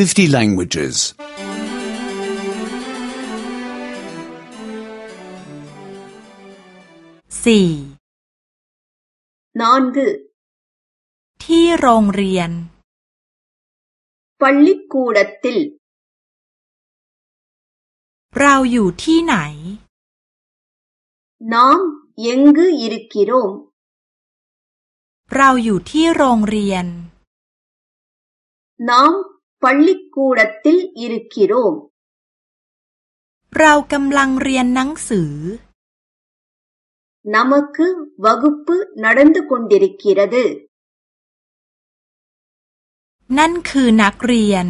50 languages. 4. n อ n g ที่โรงเรียนปัลลิกูดัตติลเราอยู่ที่ไหนน้องยังกอิริกิโรมเราอยู่ที่โรงเรียนน้อง பள்ளிக்கூடத்தில் இருக்கிறோம் เรากำลังเรียนหนังสือ நமக்கு வகுப்பு நடந்து கொண்டிருக்கிறது นั่นคือนักเรียน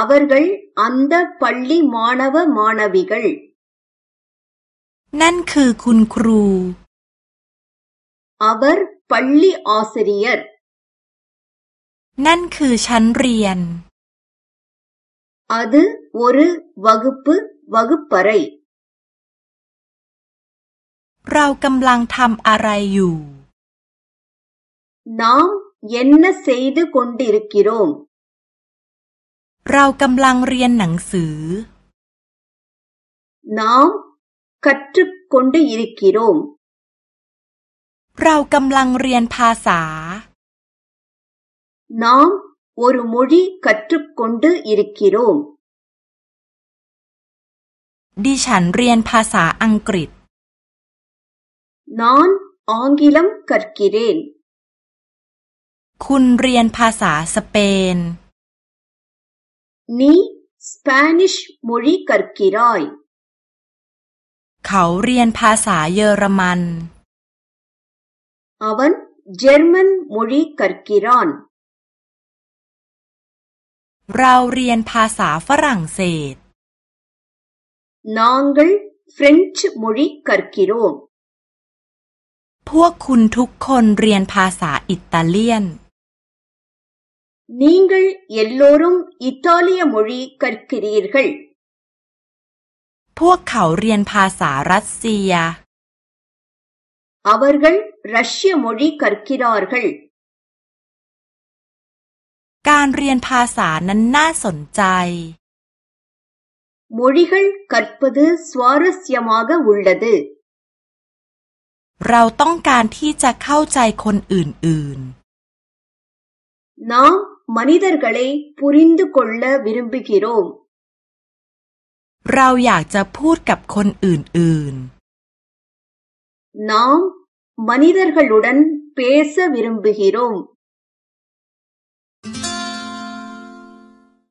அவர்கள் அந்த பள்ளி மாணவ மாணவிகள் นั่นคือคุณครู அவர் பள்ளி ஆசிரியர் นั่นคือชั้นเรียนอันนั้นคือชัวักปะไรเรากำลังทำอะไรอยู่ น้องเย็นน่ะเซิดคนดีรักกิโรมเรากำลังเรียนหนังสือ น้องคัดจุกคนดีรักกิโรมเรากำลังเรียนภาษานா ம ் ஒரு மொழி கற்றுக்கொண்டு இ ர ு க ் க ி ற ோ ம ดิฉันเรียนภาษาอังกฤษนอนอังกิฤมกับกิเรนคุณเรียนภาษาสเปน นี่สเปนิชมูรีกับกิรอย เขาเรียนภาษาเยอรมัน อวันเยอรมันมูรีกับกิรอนเราเรียนภาษาฝรั่งเศสน้องกลฟรินช์มูริคัรกิโรพวกคุณทุกคนเรียนภาษาอิตาเลียนนิ่งกลเยลโลรุมอิตาลีมูริคัรกิริร์กลพวกเขาเรียนภาษารัสเซียอาวร์กลรัสเซียมูริคัรกิรอร์กลการเรียนภาษานั้นน่าสนใจมูริกลกัดพดสวารสยามากวุลดเราต้องการที่จะเข้าใจคนอื่น ๆ น้องมนิดรกเลยปูรินดุกลละวิรุมบิกิโรมเราอยากจะพูดกับคนอื่น ๆ น้องมนิดร์กลุดันเพสวิรุมบิกิโรม